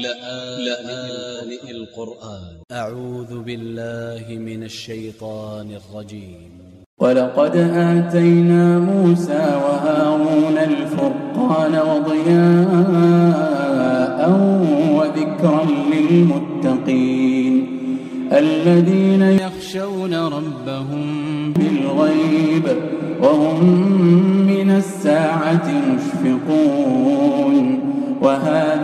لآن القرآن أ ع و ذ ب ا ل ل ه من ا ل ش ي ط ا ن ا ل ج ي م ولقد آتينا موسى وهارون الفرقان وضياء وذكرا للمتقين الذين يخشون ربهم بالغيب وهم من الساعة مشفقون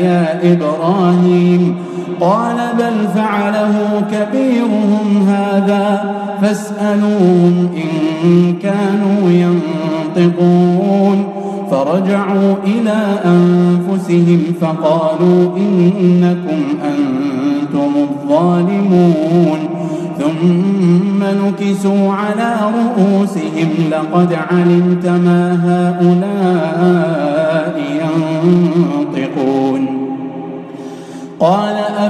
يا إبراهيم. قال بل فعله كبيرهم هذا فاسألوهم إن كانوا ينطقون. فرجعوا إلى أنفسهم فقالوا إنكم أنتم الظالمون. ثم نكسوا على رؤوسهم. لقد علمت ما هؤلاء ينطقون.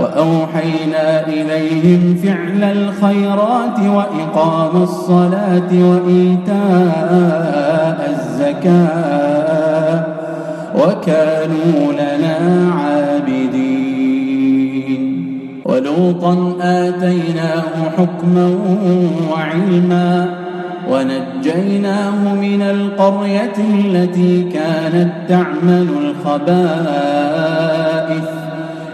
وأوحينا إليهم فعل الخيرات وإقام الصلاة وإيتاء الزكاة وكانوا لنا عابدين. ولوطا آتيناه حكما وعلما ونجيناه من القرية التي كانت تعمل الخبائث